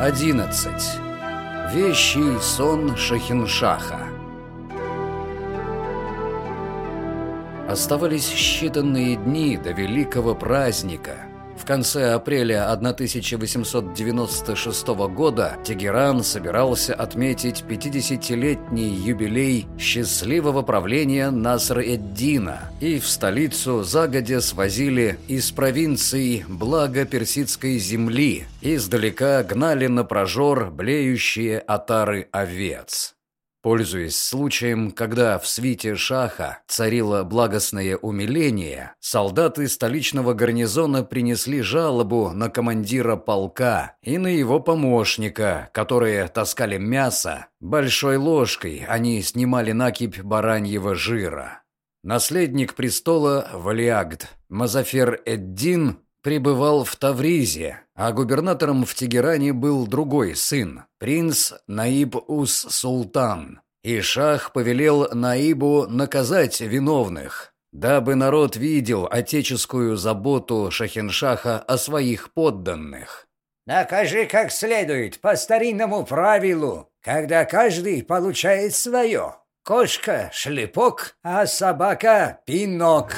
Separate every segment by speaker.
Speaker 1: 11. Вещий сон Шахиншаха Оставались считанные дни до великого праздника – в конце апреля 1896 года Тегеран собирался отметить 50-летний юбилей счастливого правления Наср-эд-Дина, и в столицу загодя свозили из провинций благо персидской земли, издалека гнали на прожор блеющие отары овец. Пользуясь случаем, когда в свите шаха царило благостное умиление, солдаты столичного гарнизона принесли жалобу на командира полка и на его помощника, которые таскали мясо. Большой ложкой они снимали накипь бараньего жира. Наследник престола Валиагд Мазафер Эддин пребывал в Тавризе, а губернатором в Тегеране был другой сын, принц Наиб Ус-Султан. И шах повелел Наибу наказать виновных, дабы народ видел отеческую заботу Шахиншаха о своих подданных.
Speaker 2: «Накажи как следует, по старинному правилу, когда каждый получает свое. Кошка – шлепок, а собака – пинок».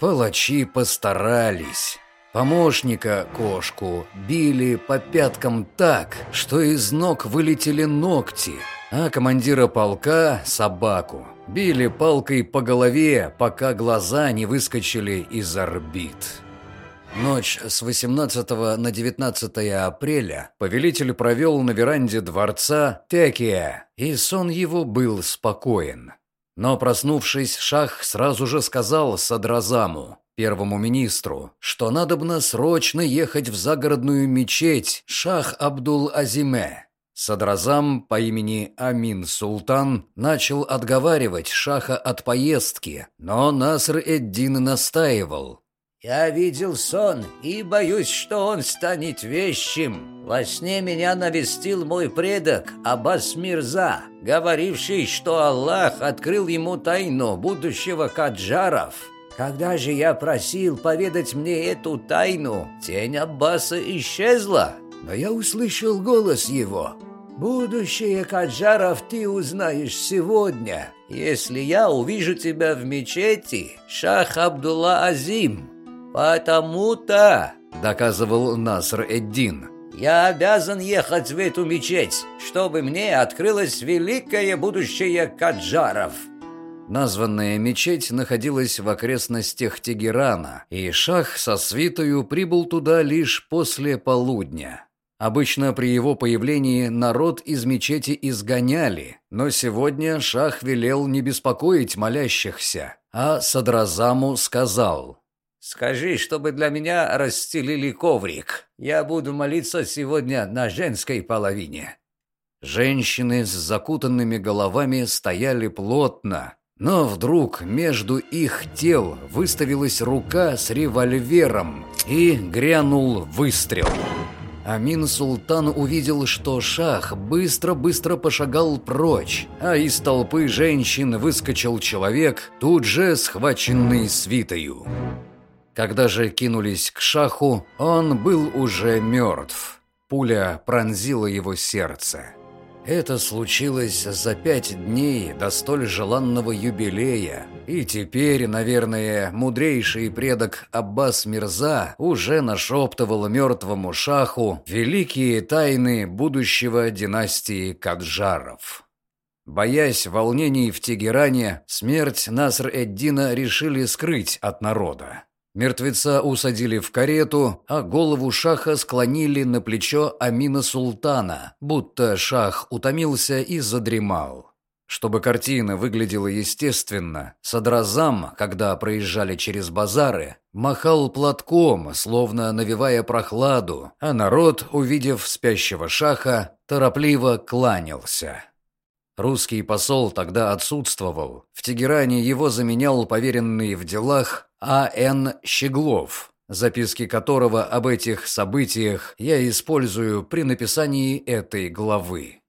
Speaker 1: Палачи постарались. Помощника, кошку, били по пяткам так, что из ног вылетели ногти, а командира полка, собаку, били палкой по голове, пока глаза не выскочили из орбит. Ночь с 18 на 19 апреля повелитель провел на веранде дворца Текия, и сон его был спокоен. Но проснувшись, шах сразу же сказал Садразаму, первому министру, что надобно срочно ехать в загородную мечеть Шах Абдул-Азиме. Садразам по имени Амин Султан начал отговаривать Шаха от поездки, но Наср-эд-Дин настаивал.
Speaker 2: «Я видел сон и боюсь, что он станет вещим. Во сне меня навестил мой предок Аббас Мирза, говоривший, что Аллах открыл ему тайну будущего Каджаров». Когда же я просил поведать мне эту тайну, тень Аббаса исчезла, но я услышал голос его. «Будущее Каджаров ты узнаешь сегодня, если я увижу тебя в мечети, Шах Абдулла Азим. Потому-то, — доказывал Наср Эддин, — я обязан ехать в эту мечеть, чтобы мне открылось великое будущее Каджаров».
Speaker 1: Названная мечеть находилась в окрестностях Тегерана, и шах со свитою прибыл туда лишь после полудня. Обычно при его появлении народ из мечети изгоняли, но сегодня шах велел не беспокоить молящихся, а Садразаму сказал
Speaker 2: «Скажи, чтобы для меня расстелили коврик. Я буду молиться сегодня на женской половине».
Speaker 1: Женщины с закутанными головами стояли плотно, но вдруг между их тел выставилась рука с револьвером и грянул выстрел. Амин Султан увидел, что шах быстро-быстро пошагал прочь, а из толпы женщин выскочил человек, тут же схваченный свитою. Когда же кинулись к шаху, он был уже мертв. Пуля пронзила его сердце. Это случилось за пять дней до столь желанного юбилея, и теперь, наверное, мудрейший предок Аббас Мирза уже нашептывал мертвому шаху великие тайны будущего династии Каджаров. Боясь волнений в Тегеране, смерть Наср-эд-Дина решили скрыть от народа. Мертвеца усадили в карету, а голову шаха склонили на плечо Амина Султана, будто шах утомился и задремал. Чтобы картина выглядела естественно, Садразам, когда проезжали через базары, махал платком, словно навевая прохладу, а народ, увидев спящего шаха, торопливо кланялся. Русский посол тогда отсутствовал. В Тегеране его заменял поверенный в делах А.Н. Щеглов, записки которого об этих событиях я использую при написании этой главы.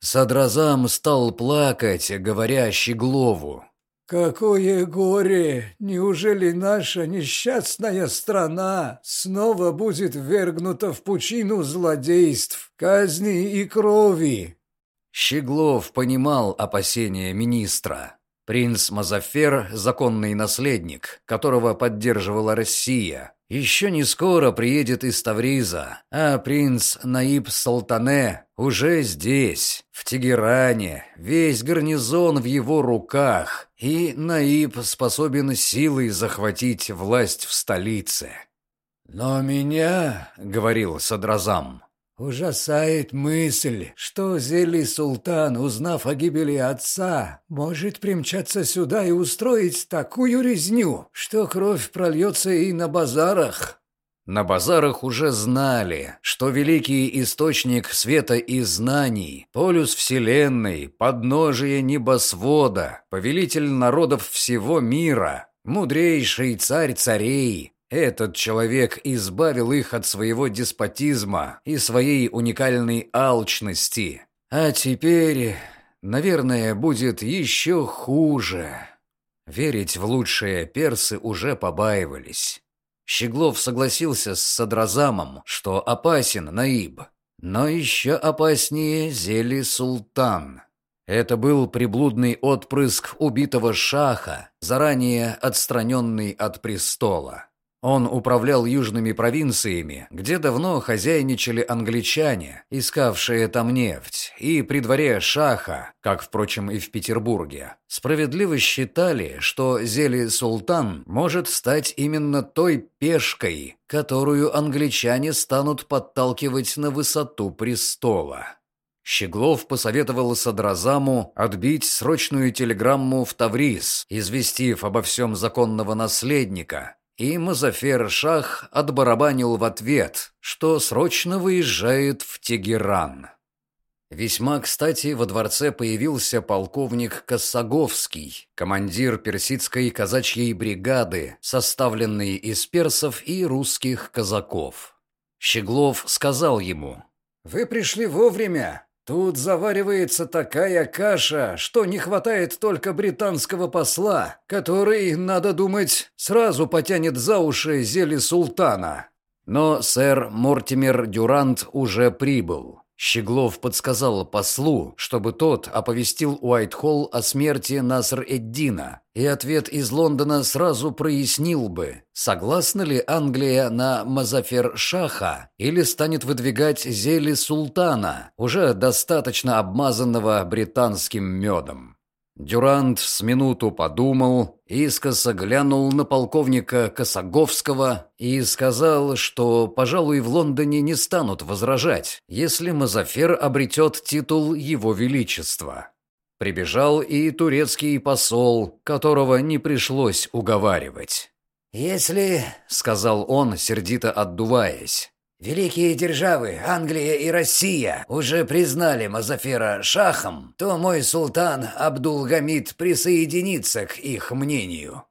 Speaker 1: Садразам стал плакать, говоря Щеглову.
Speaker 3: «Какое горе! Неужели наша несчастная страна снова будет вергнута в пучину злодейств, казни и крови?»
Speaker 1: Щеглов понимал опасения министра. Принц Мазафер – законный наследник, которого поддерживала Россия. Еще не скоро приедет из Тавриза, а принц Наиб Салтане уже здесь, в Тегеране, весь гарнизон в его руках, и Наиб способен силой захватить власть в столице.
Speaker 3: «Но меня, — говорил Садразам, Ужасает мысль, что Зели Султан, узнав о гибели отца, может примчаться сюда и устроить такую резню, что кровь прольется и на базарах.
Speaker 1: На базарах уже знали, что великий источник света и знаний, полюс вселенной, подножие небосвода, повелитель народов всего мира, мудрейший царь царей, этот человек избавил их от своего деспотизма и своей уникальной алчности. А теперь, наверное, будет еще хуже. Верить в лучшее персы уже побаивались. Щеглов согласился с Садразамом, что опасен Наиб. Но еще опаснее зели Султан. Это был приблудный отпрыск убитого шаха, заранее отстраненный от престола. Он управлял южными провинциями, где давно хозяйничали англичане, искавшие там нефть, и при дворе Шаха, как, впрочем, и в Петербурге. Справедливо считали, что Зели-Султан может стать именно той пешкой, которую англичане станут подталкивать на высоту престола. Щеглов посоветовал Садразаму отбить срочную телеграмму в Таврис, известив обо всем законного наследника, и Мазафер-Шах отбарабанил в ответ, что срочно выезжает в Тегеран. Весьма кстати во дворце появился полковник Косаговский, командир персидской казачьей бригады, составленной из персов и русских казаков. Щеглов сказал ему,
Speaker 3: «Вы пришли вовремя. Тут заваривается такая каша, что не хватает только британского посла, который, надо думать, сразу потянет за уши зели султана.
Speaker 1: Но сэр Мортимер Дюрант уже прибыл. Щеглов подсказал послу, чтобы тот оповестил Уайтхолл о смерти Наср-Эддина, и ответ из Лондона сразу прояснил бы, согласна ли Англия на Мазафер-Шаха или станет выдвигать зели султана, уже достаточно обмазанного британским медом. Дюрант с минуту подумал, искоса глянул на полковника Косаговского и сказал, что, пожалуй, в Лондоне не станут возражать, если Мазафер обретет титул Его Величества. Прибежал и турецкий посол, которого не пришлось уговаривать.
Speaker 2: «Если, — сказал он, сердито отдуваясь, Великие державы, Англия и Россия, уже признали Мазафера шахом, то мой султан Абдулгамид присоединится к их мнению.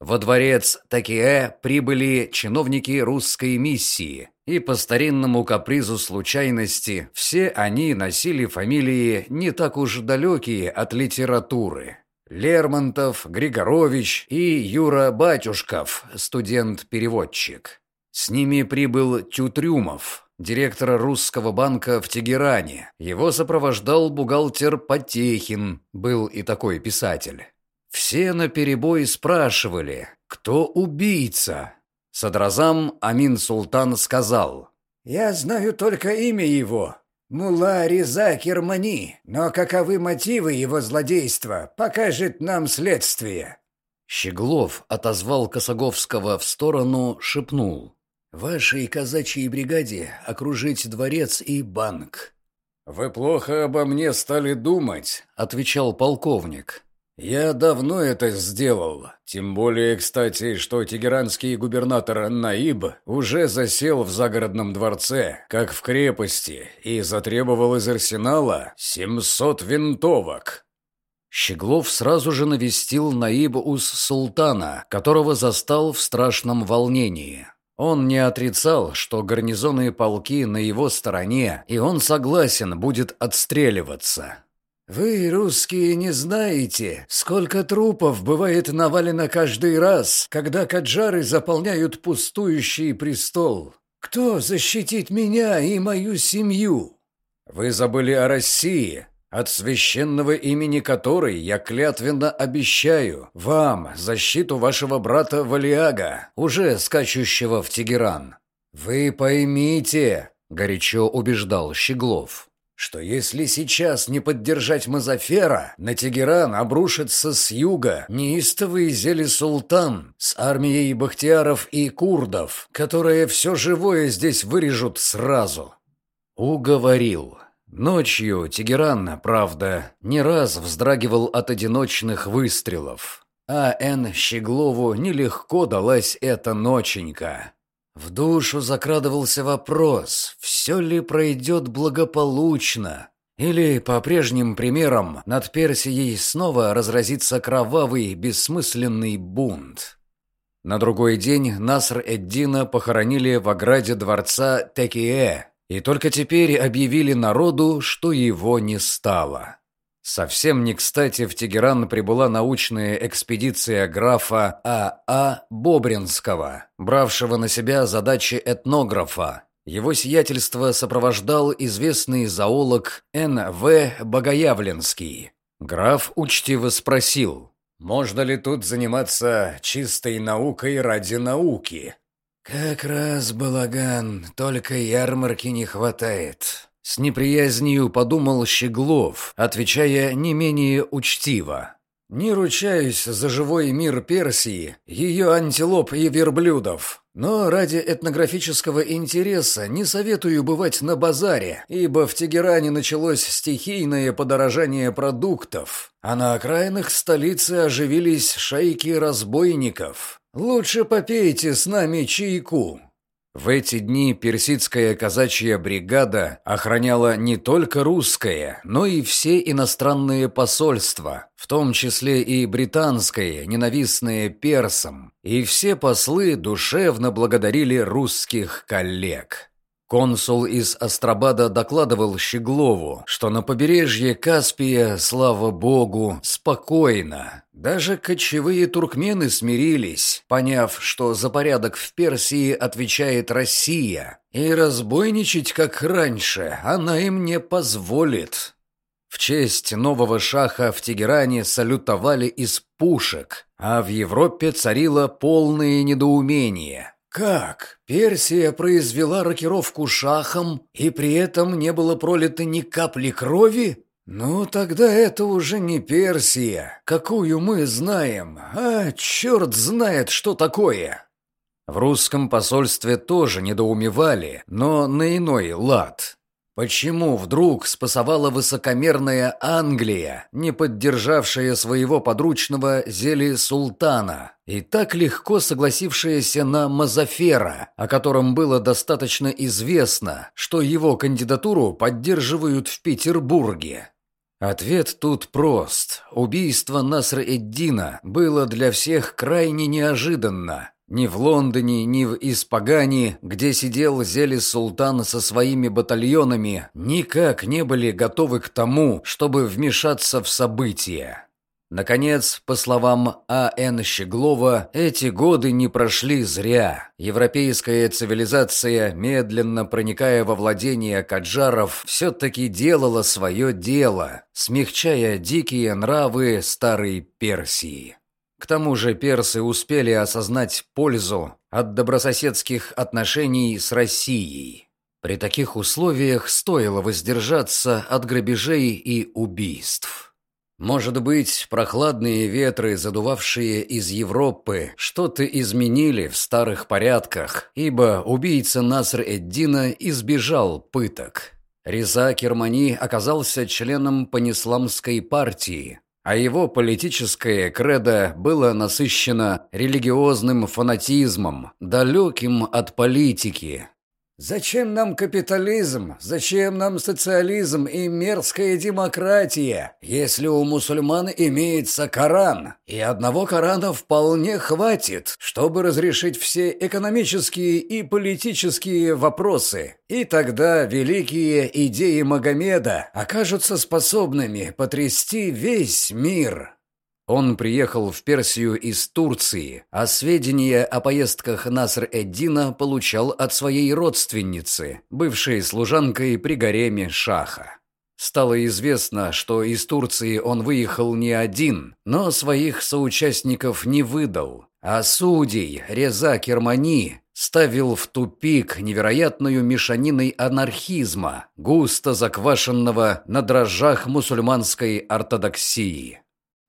Speaker 1: Во дворец Такие прибыли чиновники русской миссии, и по старинному капризу случайности все они носили фамилии не так уж далекие от литературы. Лермонтов, Григорович и Юра Батюшков, студент-переводчик. С ними прибыл Тютрюмов, директор русского банка в Тегеране. Его сопровождал бухгалтер Потехин, был и такой писатель. Все наперебой спрашивали, кто убийца. Садразам Амин Султан сказал,
Speaker 3: «Я знаю только имя его, Мула Риза Кермани, но каковы мотивы его злодейства, покажет нам следствие».
Speaker 1: Щеглов отозвал Косоговского в сторону, шепнул
Speaker 3: вашей казачьей бригаде окружить дворец и банк».
Speaker 1: «Вы плохо обо мне стали думать», — отвечал полковник. «Я давно это сделал. Тем более, кстати, что тегеранский губернатор Наиб уже засел в загородном дворце, как в крепости, и затребовал из арсенала 700 винтовок». Щеглов сразу же навестил Наиб Ус Султана, которого застал в страшном волнении. Он не отрицал, что гарнизонные полки на его стороне, и он согласен будет отстреливаться.
Speaker 3: Вы, русские, не знаете, сколько трупов бывает навалено каждый раз, когда каджары заполняют пустующий престол. Кто защитит меня и мою семью?
Speaker 1: Вы забыли о России, от священного имени которой я клятвенно обещаю вам защиту вашего брата Валиага, уже скачущего в Тегеран. Вы поймите, горячо убеждал Щеглов что если сейчас не поддержать Мазафера, на Тегеран обрушится с юга неистовый Зели-Султан с армией бахтиаров и курдов, которые все живое здесь вырежут сразу. Уговорил. Ночью Тегеран, правда, не раз вздрагивал от одиночных выстрелов. А Н. Щеглову нелегко далась эта ноченька. В душу закрадывался вопрос, все ли пройдет благополучно, или, по прежним примерам, над Персией снова разразится кровавый, бессмысленный бунт. На другой день Наср-эд-Дина похоронили в ограде дворца Текие, и только теперь объявили народу, что его не стало. Совсем не кстати в Тегеран прибыла научная экспедиция графа А.А. А Бобринского, бравшего на себя задачи этнографа. Его сиятельство сопровождал известный зоолог Н.В. Богоявленский. Граф учтиво спросил, можно ли тут заниматься чистой наукой ради науки?
Speaker 3: «Как раз, балаган, только ярмарки не хватает»,
Speaker 1: с неприязнью подумал Щеглов, отвечая не менее учтиво. «Не ручаюсь за живой мир Персии, ее антилоп и верблюдов, но ради этнографического интереса не советую бывать на базаре, ибо в Тегеране началось стихийное подорожание продуктов, а на окраинах столицы оживились шайки разбойников. Лучше попейте с нами чайку, в эти дни персидская казачья бригада охраняла не только русское, но и все иностранные посольства, в том числе и британское, ненавистное персам, и все послы душевно благодарили русских коллег. Консул из Астрабада докладывал Щеглову, что на побережье Каспия, слава богу, спокойно. Даже кочевые туркмены смирились, поняв, что за порядок в Персии отвечает Россия, и разбойничать, как раньше, она им не позволит. В честь нового шаха в Тегеране салютовали из пушек, а в Европе царило полное недоумение – как? Персия произвела рокировку шахом, и при этом не было пролито ни капли крови? Ну, тогда это уже не Персия, какую мы знаем, а черт знает, что такое. В русском посольстве тоже недоумевали, но на иной лад. Почему вдруг спасовала высокомерная Англия, не поддержавшая своего подручного Зели Султана, и так легко согласившаяся на Мазафера, о котором было достаточно известно, что его кандидатуру поддерживают в Петербурге? Ответ тут прост. Убийство Насра-эд-Дина было для всех крайне неожиданно, ни в Лондоне, ни в Испагане, где сидел Зелис Султан со своими батальонами, никак не были готовы к тому, чтобы вмешаться в события. Наконец, по словам А.Н. Щеглова, эти годы не прошли зря. Европейская цивилизация, медленно проникая во владение каджаров, все-таки делала свое дело, смягчая дикие нравы старой Персии. К тому же персы успели осознать пользу от добрососедских отношений с Россией. При таких условиях стоило воздержаться от грабежей и убийств. Может быть, прохладные ветры, задувавшие из Европы, что-то изменили в старых порядках, ибо убийца Наср-эд-Дина избежал пыток. Реза Кермани оказался членом панисламской партии, а его политическое кредо было насыщено религиозным фанатизмом, далеким от политики.
Speaker 3: Зачем нам капитализм? Зачем нам социализм и мерзкая демократия, если у мусульман имеется Коран? И одного Корана вполне хватит, чтобы разрешить все экономические и политические вопросы. И тогда великие идеи Магомеда окажутся способными потрясти весь мир.
Speaker 1: Он приехал в Персию из Турции, а сведения о поездках Наср-эд-Дина получал от своей родственницы, бывшей служанкой при гареме Шаха. Стало известно, что из Турции он выехал не один, но своих соучастников не выдал, а судей Реза Кермани ставил в тупик невероятную мешаниной анархизма, густо заквашенного на дрожжах мусульманской ортодоксии.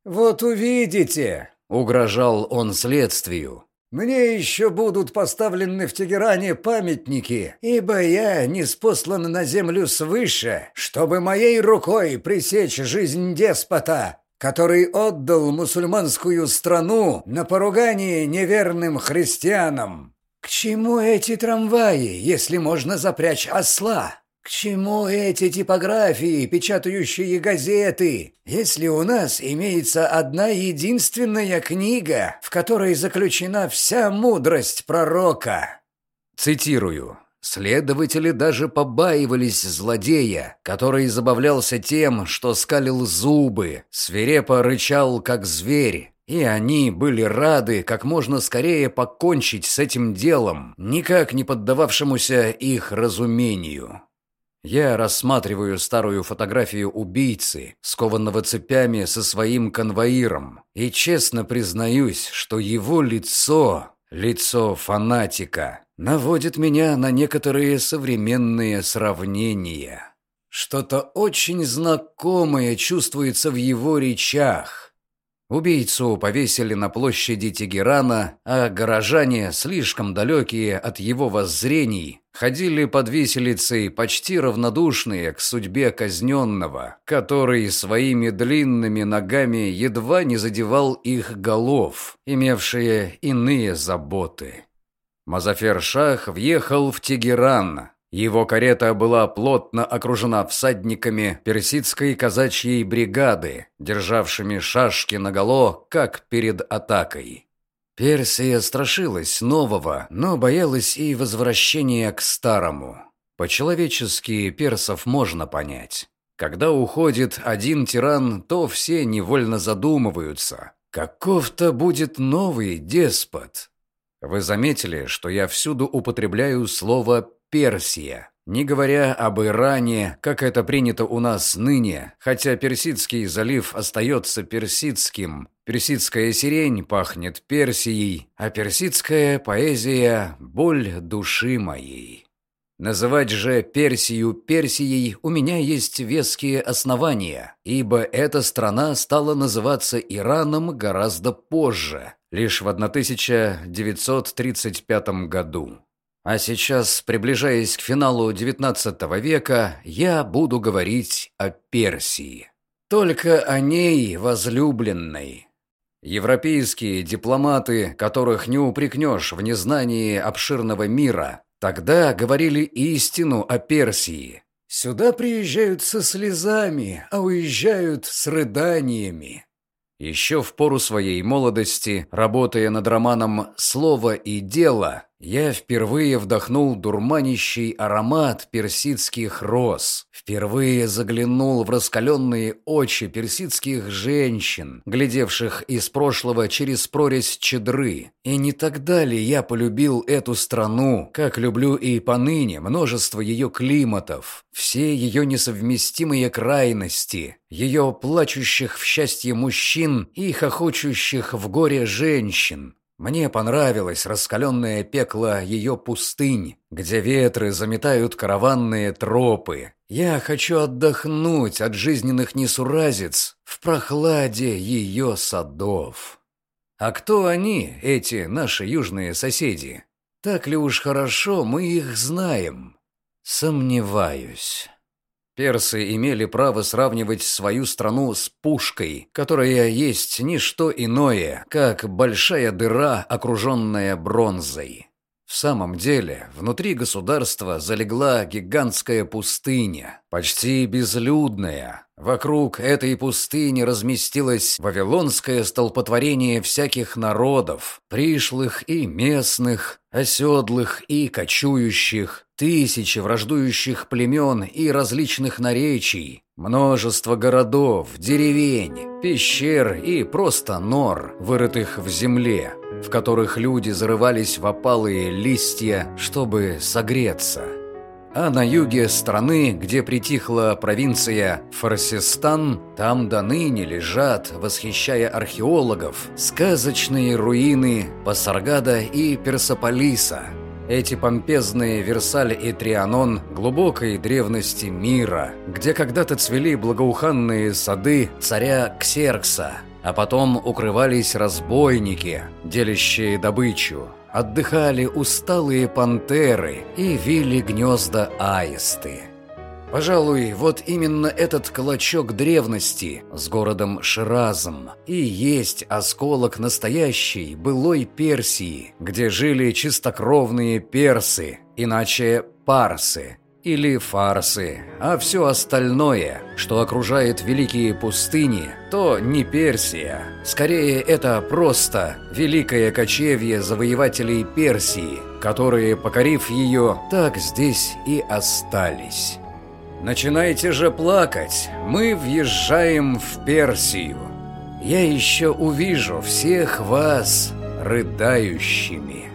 Speaker 3: «Вот увидите», — угрожал он следствию. «Мне еще будут поставлены в Тегеране памятники, ибо я не спослан на землю свыше, чтобы моей рукой пресечь жизнь деспота, который отдал мусульманскую страну на поругание неверным христианам. К чему эти трамваи, если можно запрячь осла? К чему эти типографии, печатающие газеты, если у нас имеется одна единственная книга, в которой заключена вся мудрость пророка?
Speaker 1: Цитирую. Следователи даже побаивались злодея, который забавлялся тем, что скалил зубы, свирепо рычал, как зверь, и они были рады как можно скорее покончить с этим делом, никак не поддававшемуся их разумению. Я рассматриваю старую фотографию убийцы, скованного цепями со своим конвоиром, и честно признаюсь, что его лицо, лицо фанатика, наводит меня на некоторые современные сравнения. Что-то очень знакомое чувствуется в его речах, Убийцу повесили на площади Тегерана, а горожане, слишком далекие от его воззрений, ходили под виселицей почти равнодушные к судьбе казненного, который своими длинными ногами едва не задевал их голов, имевшие иные заботы. Мазафер-Шах въехал в Тегеран, его карета была плотно окружена всадниками персидской казачьей бригады, державшими шашки наголо, как перед атакой. Персия страшилась нового, но боялась и возвращения к старому. По-человечески персов можно понять. Когда уходит один тиран, то все невольно задумываются. Каков-то будет новый деспот. Вы заметили, что я всюду употребляю слово Персия. Не говоря об Иране, как это принято у нас ныне, хотя Персидский залив остается персидским, персидская сирень пахнет Персией, а персидская поэзия – боль души моей. Называть же Персию Персией у меня есть веские основания, ибо эта страна стала называться Ираном гораздо позже, лишь в 1935 году. А сейчас, приближаясь к финалу XIX века, я буду говорить о Персии. Только о ней, возлюбленной. Европейские дипломаты, которых не упрекнешь в незнании обширного мира, тогда говорили истину о Персии. Сюда приезжают со слезами, а уезжают с рыданиями. Еще в пору своей молодости, работая над романом «Слово и дело», я впервые вдохнул дурманящий аромат персидских роз. Впервые заглянул в раскаленные очи персидских женщин, глядевших из прошлого через прорезь чедры. И не тогда ли я полюбил эту страну, как люблю и поныне множество ее климатов, все ее несовместимые крайности, ее плачущих в счастье мужчин и хохочущих в горе женщин, мне понравилось раскаленное пекло ее пустынь, где ветры заметают караванные тропы. Я хочу отдохнуть от жизненных несуразиц в прохладе ее садов. А кто они, эти наши южные соседи? Так ли уж хорошо мы их знаем? Сомневаюсь. Персы имели право сравнивать свою страну с пушкой, которая есть не что иное, как большая дыра, окруженная бронзой. В самом деле, внутри государства залегла гигантская пустыня, почти безлюдная. Вокруг этой пустыни разместилось вавилонское столпотворение всяких народов, пришлых и местных, оседлых и кочующих, тысячи враждующих племен и различных наречий, множество городов, деревень, пещер и просто нор, вырытых в земле, в которых люди зарывались в опалые листья, чтобы согреться. А на юге страны, где притихла провинция Фарсистан, там до ныне лежат, восхищая археологов, сказочные руины Пасаргада и Персополиса. Эти помпезные Версаль и Трианон глубокой древности мира, где когда-то цвели благоуханные сады царя Ксеркса, а потом укрывались разбойники, делящие добычу, отдыхали усталые пантеры и вили гнезда аисты. Пожалуй, вот именно этот клочок древности с городом Ширазом и есть осколок настоящей былой Персии, где жили чистокровные персы, иначе парсы, или фарсы, а все остальное, что окружает великие пустыни, то не Персия. Скорее, это просто великое кочевье завоевателей Персии, которые, покорив ее, так здесь и остались. Начинайте же плакать, мы въезжаем в Персию. Я еще увижу всех вас рыдающими».